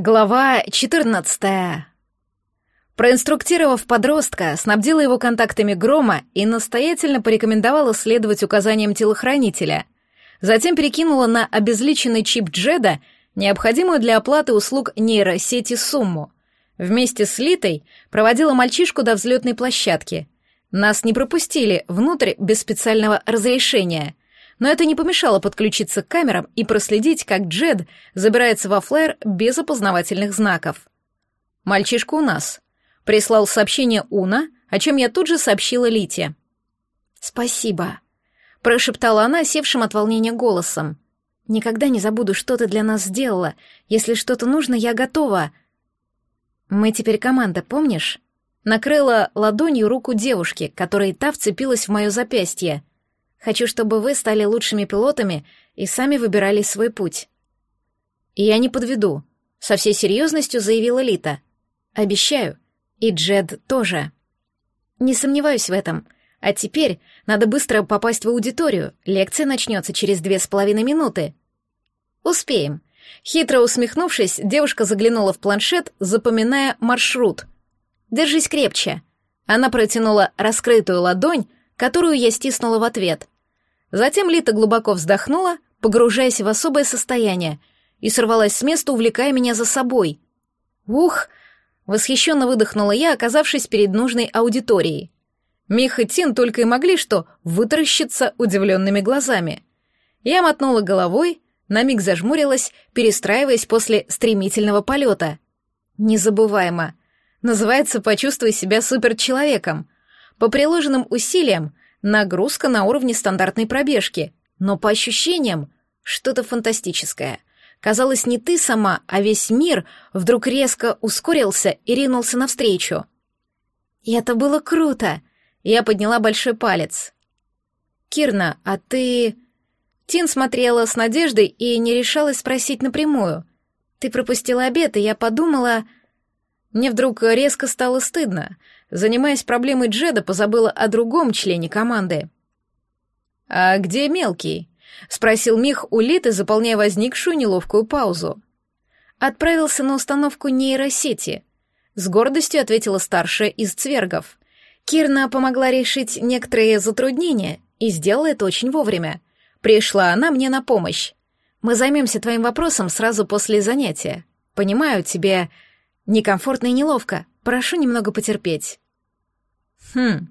Глава 14. Проинструктировав подростка, снабдила его контактами грома и настоятельно порекомендовала следовать указаниям телохранителя. Затем перекинула на обезличенный чип Джеда необходимую для оплаты услуг нейросети сумму. Вместе с Литой проводила мальчишку до взлетной площадки. Нас не пропустили внутрь без специального разрешения — но это не помешало подключиться к камерам и проследить, как Джед забирается во флайер без опознавательных знаков. «Мальчишка у нас», — прислал сообщение Уна, о чем я тут же сообщила Лите. «Спасибо», — прошептала она севшим от волнения голосом. «Никогда не забуду, что ты для нас сделала. Если что-то нужно, я готова». «Мы теперь команда, помнишь?» Накрыла ладонью руку девушки, которой та вцепилась в мое запястье. Хочу, чтобы вы стали лучшими пилотами и сами выбирали свой путь. И я не подведу, со всей серьезностью заявила Лита. Обещаю. И Джед тоже. Не сомневаюсь в этом. А теперь надо быстро попасть в аудиторию. Лекция начнется через две с половиной минуты. Успеем. Хитро усмехнувшись, девушка заглянула в планшет, запоминая маршрут. «Держись крепче». Она протянула раскрытую ладонь, которую я стиснула в ответ. Затем Лита глубоко вздохнула, погружаясь в особое состояние, и сорвалась с места, увлекая меня за собой. «Ух!» — восхищенно выдохнула я, оказавшись перед нужной аудиторией. Мих и Тин только и могли что вытаращиться удивленными глазами. Я мотнула головой, на миг зажмурилась, перестраиваясь после стремительного полета. Незабываемо. Называется «Почувствуй себя суперчеловеком», по приложенным усилиям нагрузка на уровне стандартной пробежки, но по ощущениям что-то фантастическое. Казалось, не ты сама, а весь мир вдруг резко ускорился и ринулся навстречу. И это было круто. Я подняла большой палец. «Кирна, а ты...» Тин смотрела с надеждой и не решалась спросить напрямую. «Ты пропустила обед, и я подумала...» Мне вдруг резко стало стыдно. Занимаясь проблемой Джеда, позабыла о другом члене команды. «А где мелкий?» — спросил Мих у Литы, заполняя возникшую неловкую паузу. «Отправился на установку нейросети», — с гордостью ответила старшая из цвергов. Кирна помогла решить некоторые затруднения и сделала это очень вовремя. Пришла она мне на помощь. Мы займемся твоим вопросом сразу после занятия. Понимаю, тебе Некомфортно и неловко. Прошу немного потерпеть». «Хм».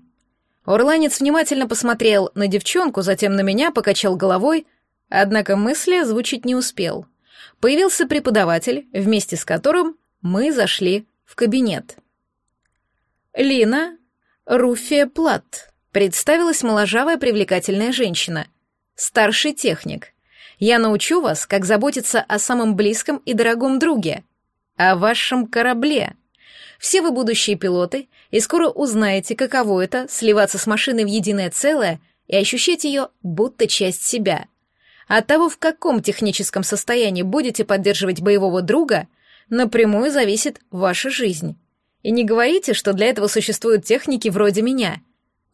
Урланец внимательно посмотрел на девчонку, затем на меня, покачал головой, однако мысли озвучить не успел. Появился преподаватель, вместе с которым мы зашли в кабинет. «Лина Руфия Плат», — представилась моложавая привлекательная женщина. «Старший техник. Я научу вас, как заботиться о самом близком и дорогом друге о вашем корабле. Все вы будущие пилоты, и скоро узнаете, каково это — сливаться с машиной в единое целое и ощущать ее будто часть себя. От того, в каком техническом состоянии будете поддерживать боевого друга, напрямую зависит ваша жизнь. И не говорите, что для этого существуют техники вроде меня.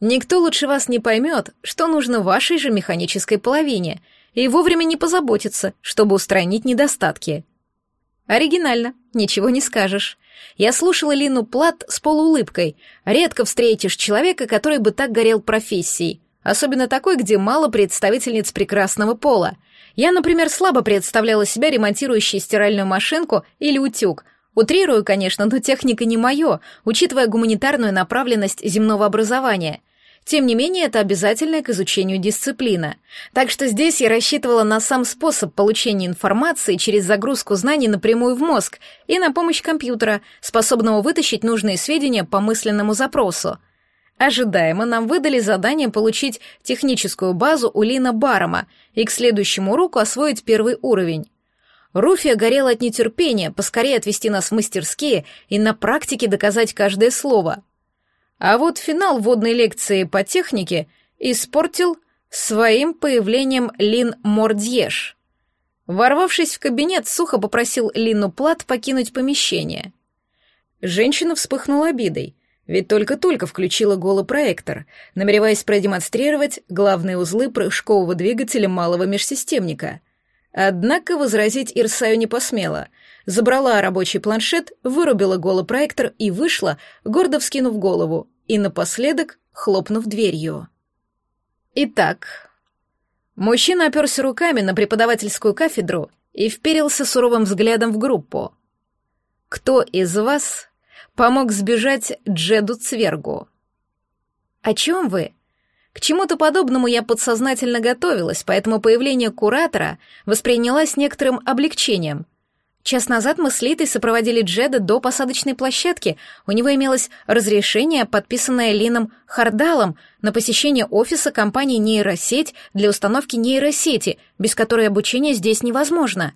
Никто лучше вас не поймет, что нужно вашей же механической половине, и вовремя не позаботится, чтобы устранить недостатки. Оригинально, ничего не скажешь. Я слушала Лину Плат с полуулыбкой. Редко встретишь человека, который бы так горел профессией. Особенно такой, где мало представительниц прекрасного пола. Я, например, слабо представляла себя ремонтирующей стиральную машинку или утюг. Утрирую, конечно, но техника не мое, учитывая гуманитарную направленность земного образования — тем не менее, это обязательная к изучению дисциплина. Так что здесь я рассчитывала на сам способ получения информации через загрузку знаний напрямую в мозг и на помощь компьютера, способного вытащить нужные сведения по мысленному запросу. Ожидаемо нам выдали задание получить техническую базу у Лина Барома и к следующему уроку освоить первый уровень. Руфия горела от нетерпения поскорее отвести нас в мастерские и на практике доказать каждое слово — а вот финал водной лекции по технике испортил своим появлением Лин Мордьеш. Ворвавшись в кабинет, сухо попросил Лину Плат покинуть помещение. Женщина вспыхнула обидой, ведь только-только включила голопроектор, намереваясь продемонстрировать главные узлы прыжкового двигателя малого межсистемника. Однако возразить Ирсаю не посмела. забрала рабочий планшет, вырубила голопроектор и вышла, гордо вскинув голову и напоследок хлопнув дверью. Итак, мужчина оперся руками на преподавательскую кафедру и вперился суровым взглядом в группу. «Кто из вас помог сбежать Джеду Цвергу?» «О чем вы?» К чему-то подобному я подсознательно готовилась, поэтому появление куратора воспринялось некоторым облегчением. Час назад мы с Литой сопроводили Джеда до посадочной площадки. У него имелось разрешение, подписанное Лином Хардалом, на посещение офиса компании «Нейросеть» для установки нейросети, без которой обучение здесь невозможно.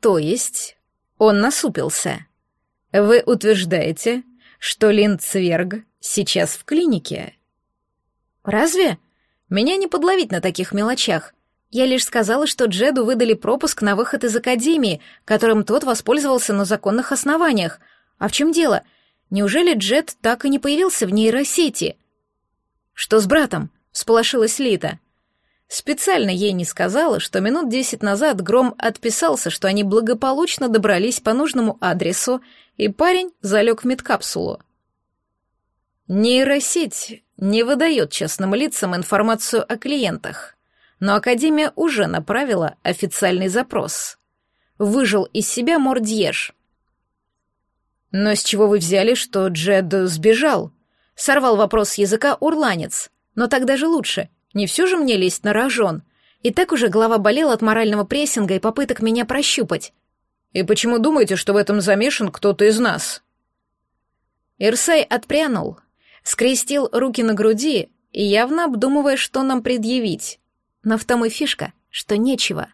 То есть он насупился. Вы утверждаете, что Лин Цверг сейчас в клинике? Разве? Меня не подловить на таких мелочах. Я лишь сказала, что Джеду выдали пропуск на выход из академии, которым тот воспользовался на законных основаниях. А в чем дело? Неужели Джед так и не появился в нейросети? Что с братом? Всполошилась Лита. Специально ей не сказала, что минут десять назад Гром отписался, что они благополучно добрались по нужному адресу, и парень залег в медкапсулу. Нейросеть не выдает частным лицам информацию о клиентах но Академия уже направила официальный запрос. Выжил из себя Мордьеж. «Но с чего вы взяли, что Джед сбежал?» Сорвал вопрос с языка урланец. «Но так даже лучше. Не все же мне лезть на рожон. И так уже голова болела от морального прессинга и попыток меня прощупать. И почему думаете, что в этом замешан кто-то из нас?» Ирсай отпрянул, скрестил руки на груди и явно обдумывая, что нам предъявить. Но в том и фишка, что нечего.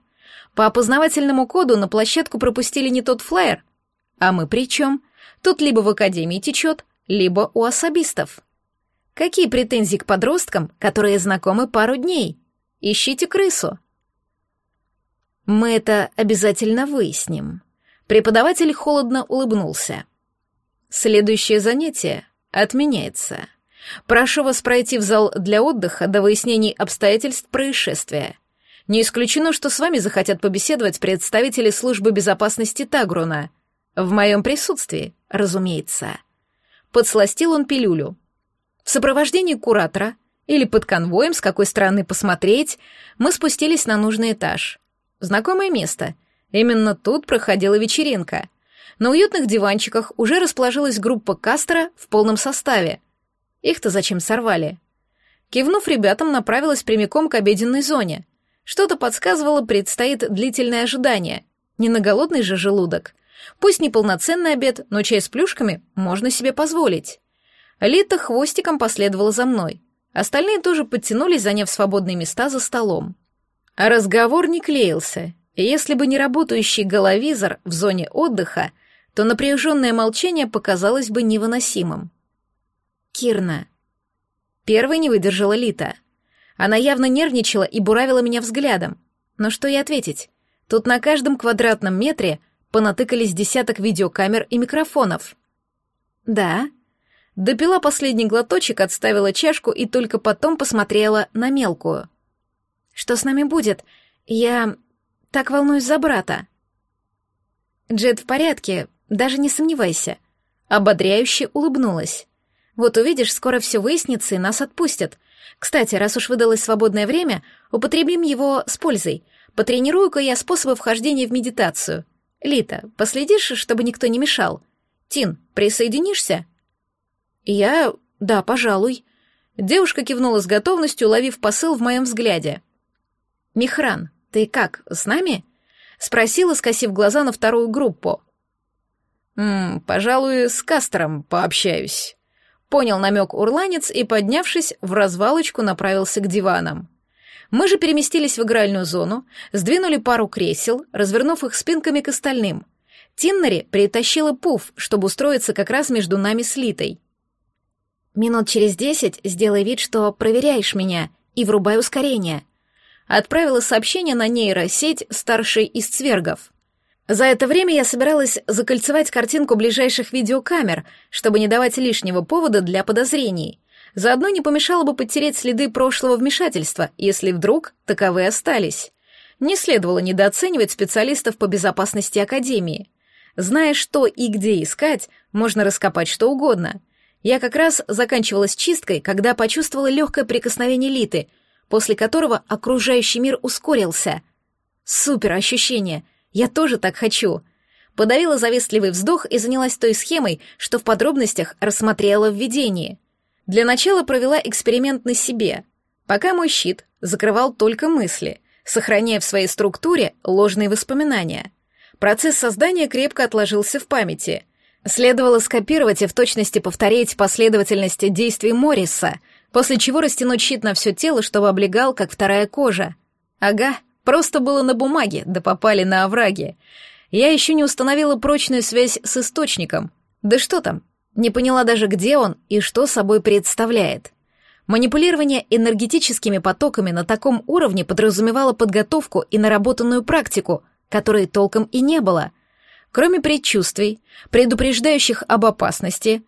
По опознавательному коду на площадку пропустили не тот флаер. А мы при чем? Тут либо в академии течет, либо у особистов. Какие претензии к подросткам, которые знакомы пару дней? Ищите крысу. Мы это обязательно выясним. Преподаватель холодно улыбнулся. Следующее занятие отменяется. Прошу вас пройти в зал для отдыха до выяснений обстоятельств происшествия. Не исключено, что с вами захотят побеседовать представители службы безопасности Тагруна. В моем присутствии, разумеется. Подсластил он пилюлю. В сопровождении куратора или под конвоем, с какой стороны посмотреть, мы спустились на нужный этаж. Знакомое место. Именно тут проходила вечеринка. На уютных диванчиках уже расположилась группа Кастера в полном составе — их-то зачем сорвали? Кивнув ребятам, направилась прямиком к обеденной зоне. Что-то подсказывало, предстоит длительное ожидание. Не на голодный же желудок. Пусть не полноценный обед, но чай с плюшками можно себе позволить. Лита хвостиком последовала за мной. Остальные тоже подтянулись, заняв свободные места за столом. А разговор не клеился, если бы не работающий головизор в зоне отдыха, то напряженное молчание показалось бы невыносимым. Кирна. Первой не выдержала Лита. Она явно нервничала и буравила меня взглядом. Но что ей ответить? Тут на каждом квадратном метре понатыкались десяток видеокамер и микрофонов. Да. Допила последний глоточек, отставила чашку и только потом посмотрела на мелкую. Что с нами будет? Я так волнуюсь за брата. Джет в порядке, даже не сомневайся. Ободряюще улыбнулась. Вот увидишь, скоро все выяснится и нас отпустят. Кстати, раз уж выдалось свободное время, употребим его с пользой. Потренирую-ка я способы вхождения в медитацию. Лита, последишь, чтобы никто не мешал? Тин, присоединишься? Я... да, пожалуй. Девушка кивнула с готовностью, уловив посыл в моем взгляде. «Михран, ты как, с нами?» — спросила, скосив глаза на вторую группу. «Ммм, пожалуй, с Кастером пообщаюсь». Понял намек урланец и, поднявшись, в развалочку направился к диванам. Мы же переместились в игральную зону, сдвинули пару кресел, развернув их спинками к остальным. Тиннери притащила пуф, чтобы устроиться как раз между нами с Литой. «Минут через десять сделай вид, что проверяешь меня, и врубай ускорение», отправила сообщение на нейросеть старшей из цвергов. За это время я собиралась закольцевать картинку ближайших видеокамер, чтобы не давать лишнего повода для подозрений. Заодно не помешало бы подтереть следы прошлого вмешательства, если вдруг таковые остались. Не следовало недооценивать специалистов по безопасности Академии. Зная, что и где искать, можно раскопать что угодно. Я как раз заканчивала с чисткой, когда почувствовала легкое прикосновение Литы, после которого окружающий мир ускорился. Супер ощущение! Я тоже так хочу! Подавила завистливый вздох и занялась той схемой, что в подробностях рассмотрела в видении. Для начала провела эксперимент на себе. Пока мой щит закрывал только мысли, сохраняя в своей структуре ложные воспоминания. Процесс создания крепко отложился в памяти. Следовало скопировать и в точности повторить последовательность действий Морриса, после чего растянуть щит на все тело, чтобы облегал, как вторая кожа. Ага, просто было на бумаге, да попали на овраги. Я еще не установила прочную связь с источником. Да что там, не поняла даже, где он и что собой представляет. Манипулирование энергетическими потоками на таком уровне подразумевало подготовку и наработанную практику, которой толком и не было. Кроме предчувствий, предупреждающих об опасности,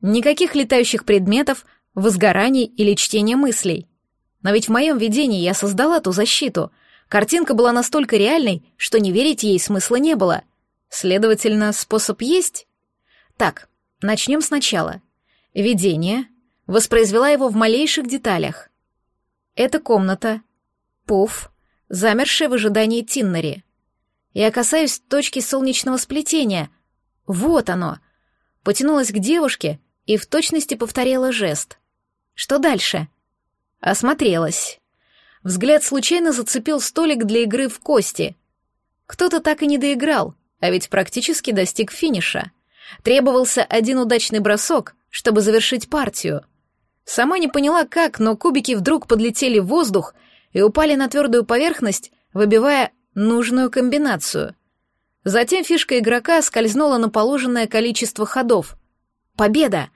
никаких летающих предметов, возгораний или чтения мыслей. Но ведь в моем видении я создала ту защиту — Картинка была настолько реальной, что не верить ей смысла не было. Следовательно, способ есть? Так, начнем сначала. Видение воспроизвела его в малейших деталях. Это комната, пуф, замершая в ожидании Тиннери. Я касаюсь точки солнечного сплетения. Вот оно. Потянулась к девушке и в точности повторила жест. Что дальше? Осмотрелась. Взгляд случайно зацепил столик для игры в кости. Кто-то так и не доиграл, а ведь практически достиг финиша. Требовался один удачный бросок, чтобы завершить партию. Сама не поняла как, но кубики вдруг подлетели в воздух и упали на твердую поверхность, выбивая нужную комбинацию. Затем фишка игрока скользнула на положенное количество ходов. Победа!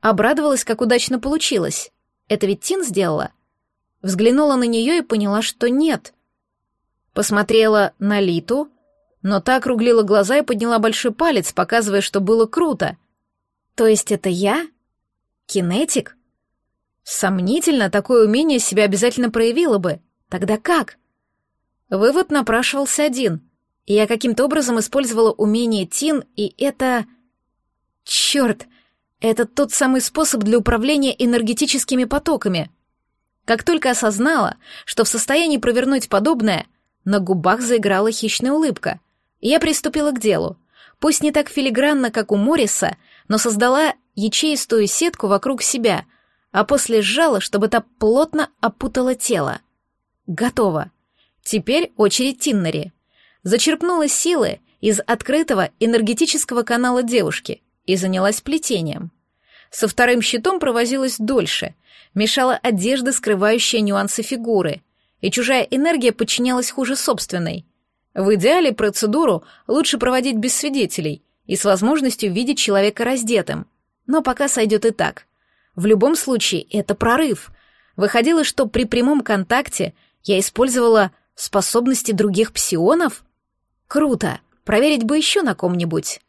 Обрадовалась, как удачно получилось. Это ведь Тин сделала? Взглянула на нее и поняла, что нет. Посмотрела на Литу, но та округлила глаза и подняла большой палец, показывая, что было круто. То есть это я? Кинетик? Сомнительно, такое умение себя обязательно проявило бы. Тогда как? Вывод напрашивался один. Я каким-то образом использовала умение Тин, и это... Черт! Это тот самый способ для управления энергетическими потоками. Как только осознала, что в состоянии провернуть подобное, на губах заиграла хищная улыбка. Я приступила к делу. Пусть не так филигранно, как у Морриса, но создала ячеистую сетку вокруг себя, а после сжала, чтобы та плотно опутала тело. Готово. Теперь очередь Тиннери. Зачерпнула силы из открытого энергетического канала девушки и занялась плетением. Со вторым щитом провозилась дольше — мешала одежда, скрывающая нюансы фигуры, и чужая энергия подчинялась хуже собственной. В идеале процедуру лучше проводить без свидетелей и с возможностью видеть человека раздетым, но пока сойдет и так. В любом случае, это прорыв. Выходило, что при прямом контакте я использовала способности других псионов? Круто, проверить бы еще на ком-нибудь.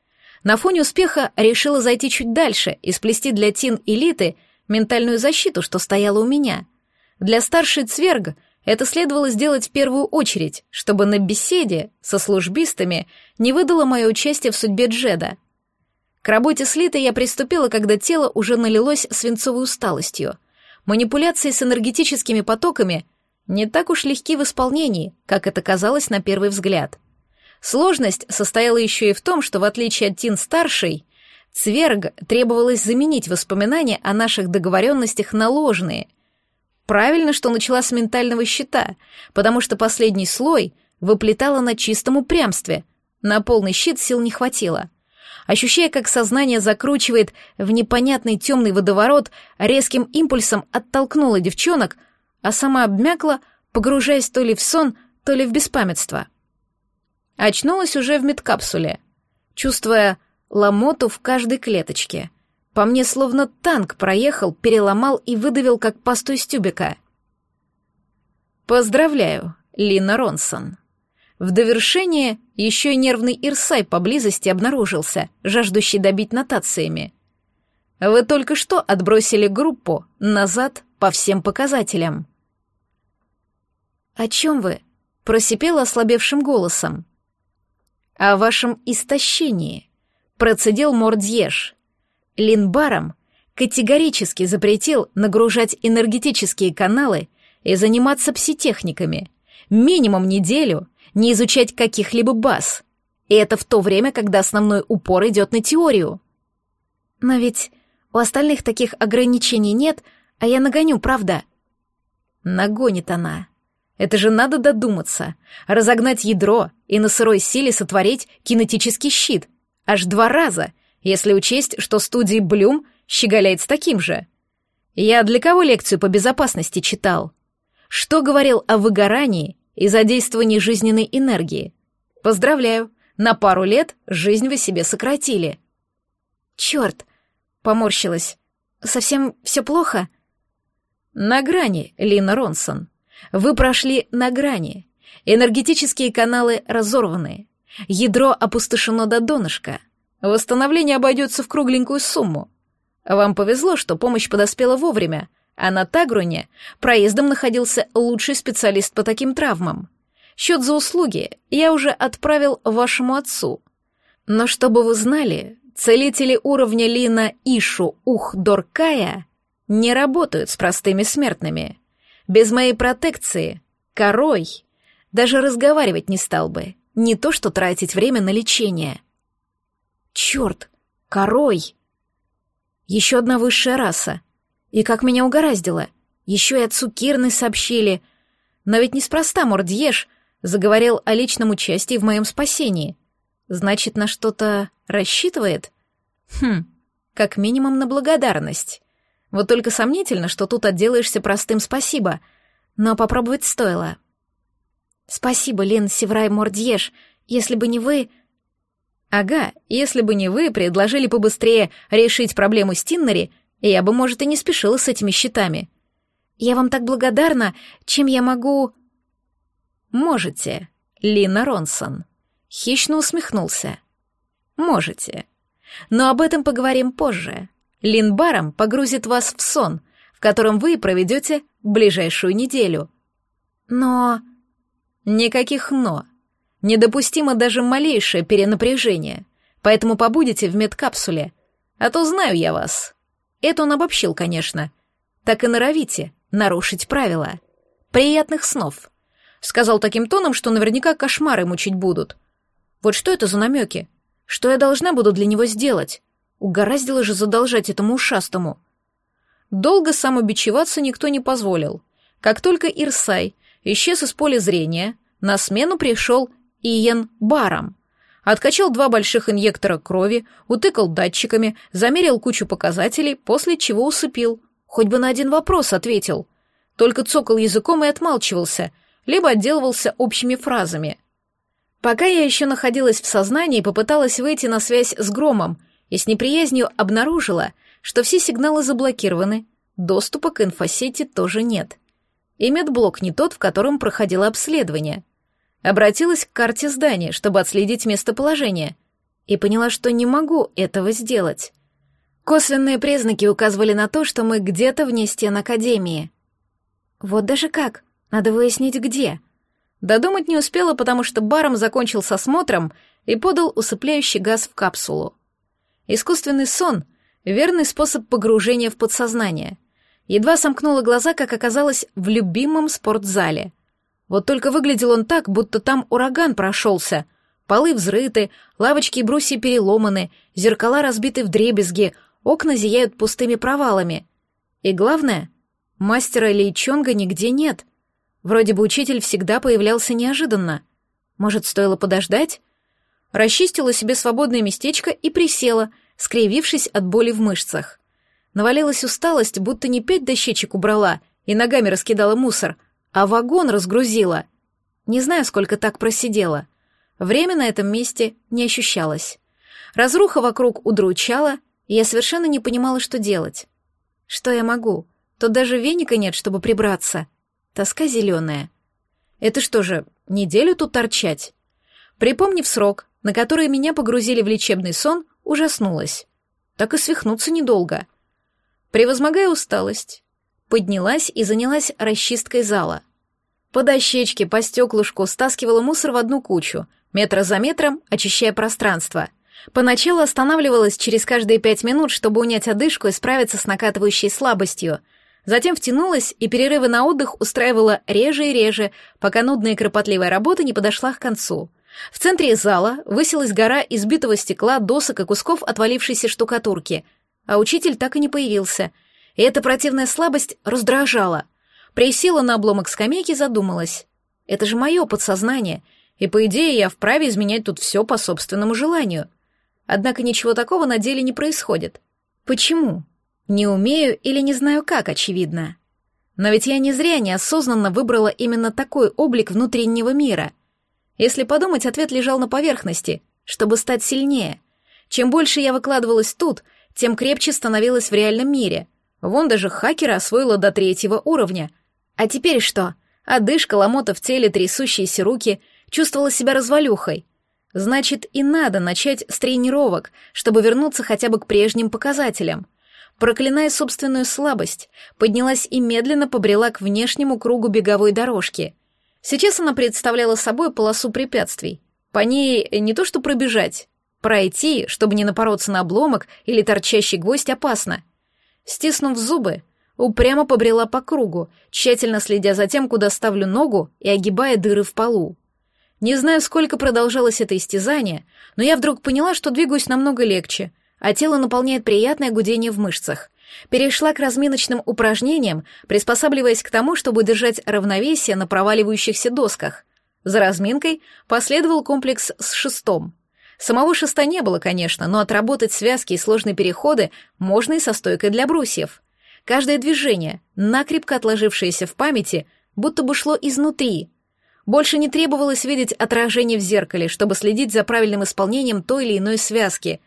На фоне успеха решила зайти чуть дальше и сплести для Тин элиты ментальную защиту, что стояла у меня. Для старшей цверга это следовало сделать в первую очередь, чтобы на беседе со службистами не выдало мое участие в судьбе Джеда. К работе с Литой я приступила, когда тело уже налилось свинцовой усталостью. Манипуляции с энергетическими потоками не так уж легки в исполнении, как это казалось на первый взгляд. Сложность состояла еще и в том, что в отличие от Тин-старшей, Цверг требовалось заменить воспоминания о наших договоренностях на ложные. Правильно, что начала с ментального щита, потому что последний слой выплетала на чистом упрямстве. На полный щит сил не хватило. Ощущая, как сознание закручивает в непонятный темный водоворот, резким импульсом оттолкнула девчонок, а сама обмякла, погружаясь то ли в сон, то ли в беспамятство. Очнулась уже в медкапсуле, чувствуя ломоту в каждой клеточке. По мне словно танк проехал, переломал и выдавил, как пасту из тюбика. Поздравляю, Лина Ронсон. В довершение еще и нервный Ирсай поблизости обнаружился, жаждущий добить нотациями. Вы только что отбросили группу назад по всем показателям. «О чем вы?» — просипела ослабевшим голосом. О вашем истощении», — процедил Мордьеш. Линбаром категорически запретил нагружать энергетические каналы и заниматься пситехниками. Минимум неделю не изучать каких-либо баз. И это в то время, когда основной упор идет на теорию. Но ведь у остальных таких ограничений нет, а я нагоню, правда? Нагонит она. Это же надо додуматься. Разогнать ядро и на сырой силе сотворить кинетический щит. Аж два раза, если учесть, что студии Блюм щеголяет с таким же. Я для кого лекцию по безопасности читал? Что говорил о выгорании и задействовании жизненной энергии? Поздравляю, на пару лет жизнь вы себе сократили. Черт, поморщилась. Совсем все плохо? На грани, Лина Ронсон. Вы прошли на грани. Энергетические каналы разорваны. Ядро опустошено до донышка. Восстановление обойдется в кругленькую сумму. Вам повезло, что помощь подоспела вовремя, а на Тагруне проездом находился лучший специалист по таким травмам. Счет за услуги я уже отправил вашему отцу. Но чтобы вы знали, целители уровня Лина Ишу Ух Доркая не работают с простыми смертными. Без моей протекции корой даже разговаривать не стал бы, не то что тратить время на лечение. Черт, корой! Еще одна высшая раса. И как меня угораздило, еще и отцу Кирны сообщили. Но ведь неспроста Мордьеш заговорил о личном участии в моем спасении. Значит, на что-то рассчитывает? Хм, как минимум на благодарность. Вот только сомнительно, что тут отделаешься простым спасибо, но попробовать стоило. Спасибо, Лен Севрай Мордьеш. Если бы не вы... Ага, если бы не вы предложили побыстрее решить проблему с Тиннери, я бы, может, и не спешила с этими счетами. Я вам так благодарна, чем я могу... Можете, Лина Ронсон. Хищно усмехнулся. Можете. Но об этом поговорим позже. Линбаром погрузит вас в сон, в котором вы проведете ближайшую неделю. Но... Никаких «но». Недопустимо даже малейшее перенапряжение, поэтому побудете в медкапсуле. А то знаю я вас. Это он обобщил, конечно. Так и норовите нарушить правила. Приятных снов. Сказал таким тоном, что наверняка кошмары мучить будут. Вот что это за намеки? Что я должна буду для него сделать? Угораздило же задолжать этому ушастому. Долго самобичеваться никто не позволил. Как только Ирсай исчез из поля зрения, на смену пришел Иен Баром. Откачал два больших инъектора крови, утыкал датчиками, замерил кучу показателей, после чего усыпил. Хоть бы на один вопрос ответил. Только цокал языком и отмалчивался, либо отделывался общими фразами. Пока я еще находилась в сознании, попыталась выйти на связь с Громом и с неприязнью обнаружила, что все сигналы заблокированы, доступа к инфосети тоже нет. И медблок не тот, в котором проходило обследование. Обратилась к карте здания, чтобы отследить местоположение, и поняла, что не могу этого сделать. Косвенные признаки указывали на то, что мы где-то вне стен Академии. Вот даже как, надо выяснить где. Додумать не успела, потому что баром закончил с осмотром и подал усыпляющий газ в капсулу. Искусственный сон — верный способ погружения в подсознание. Едва сомкнула глаза, как оказалось, в любимом спортзале. Вот только выглядел он так, будто там ураган прошелся. Полы взрыты, лавочки и брусья переломаны, зеркала разбиты в дребезги, окна зияют пустыми провалами. И главное, мастера Лейчонга нигде нет. Вроде бы учитель всегда появлялся неожиданно. Может, стоило подождать? Расчистила себе свободное местечко и присела, скривившись от боли в мышцах. Навалилась усталость, будто не пять дощечек убрала и ногами раскидала мусор, а вагон разгрузила. Не знаю, сколько так просидела. Время на этом месте не ощущалось. Разруха вокруг удручала, и я совершенно не понимала, что делать. Что я могу? Тут даже веника нет, чтобы прибраться. Тоска зеленая. Это что же, неделю тут торчать? Припомнив срок, на которые меня погрузили в лечебный сон, ужаснулась. Так и свихнуться недолго. Превозмогая усталость, поднялась и занялась расчисткой зала. По дощечке, по стеклышку стаскивала мусор в одну кучу, метра за метром, очищая пространство. Поначалу останавливалась через каждые пять минут, чтобы унять одышку и справиться с накатывающей слабостью. Затем втянулась и перерывы на отдых устраивала реже и реже, пока нудная и кропотливая работа не подошла к концу. В центре зала высилась гора избитого стекла, досок и кусков отвалившейся штукатурки, а учитель так и не появился. И эта противная слабость раздражала. Присела на обломок скамейки задумалась. Это же мое подсознание, и, по идее, я вправе изменять тут все по собственному желанию. Однако ничего такого на деле не происходит. Почему? Не умею или не знаю как, очевидно. Но ведь я не зря неосознанно выбрала именно такой облик внутреннего мира. Если подумать, ответ лежал на поверхности, чтобы стать сильнее. Чем больше я выкладывалась тут, тем крепче становилась в реальном мире. Вон даже хакера освоила до третьего уровня. А теперь что? Одышка, ломота в теле, трясущиеся руки, чувствовала себя развалюхой. Значит, и надо начать с тренировок, чтобы вернуться хотя бы к прежним показателям. Проклиная собственную слабость, поднялась и медленно побрела к внешнему кругу беговой дорожки. Сейчас она представляла собой полосу препятствий. По ней не то что пробежать, пройти, чтобы не напороться на обломок или торчащий гвоздь, опасно. Стиснув зубы, упрямо побрела по кругу, тщательно следя за тем, куда ставлю ногу и огибая дыры в полу. Не знаю, сколько продолжалось это истязание, но я вдруг поняла, что двигаюсь намного легче, а тело наполняет приятное гудение в мышцах. Перешла к разминочным упражнениям, приспосабливаясь к тому, чтобы держать равновесие на проваливающихся досках. За разминкой последовал комплекс с шестом. Самого шеста не было, конечно, но отработать связки и сложные переходы можно и со стойкой для брусьев. Каждое движение, накрепко отложившееся в памяти, будто бы шло изнутри. Больше не требовалось видеть отражение в зеркале, чтобы следить за правильным исполнением той или иной связки.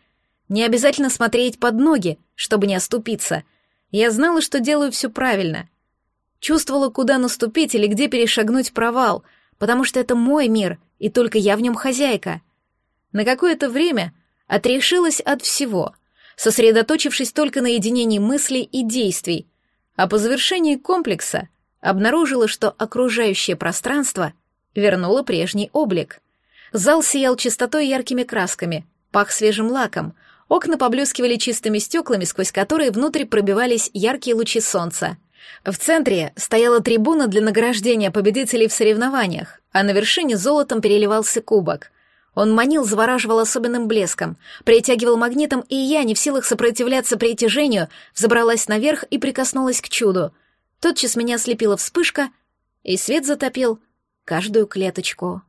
Не обязательно смотреть под ноги, чтобы не оступиться. Я знала, что делаю все правильно. Чувствовала, куда наступить или где перешагнуть провал, потому что это мой мир, и только я в нем хозяйка. На какое-то время отрешилась от всего — сосредоточившись только на единении мыслей и действий, а по завершении комплекса обнаружила, что окружающее пространство вернуло прежний облик. Зал сиял чистотой яркими красками, пах свежим лаком, окна поблескивали чистыми стеклами, сквозь которые внутрь пробивались яркие лучи солнца. В центре стояла трибуна для награждения победителей в соревнованиях, а на вершине золотом переливался кубок — он манил, завораживал особенным блеском, притягивал магнитом, и я, не в силах сопротивляться притяжению, взобралась наверх и прикоснулась к чуду. Тотчас меня ослепила вспышка, и свет затопил каждую клеточку.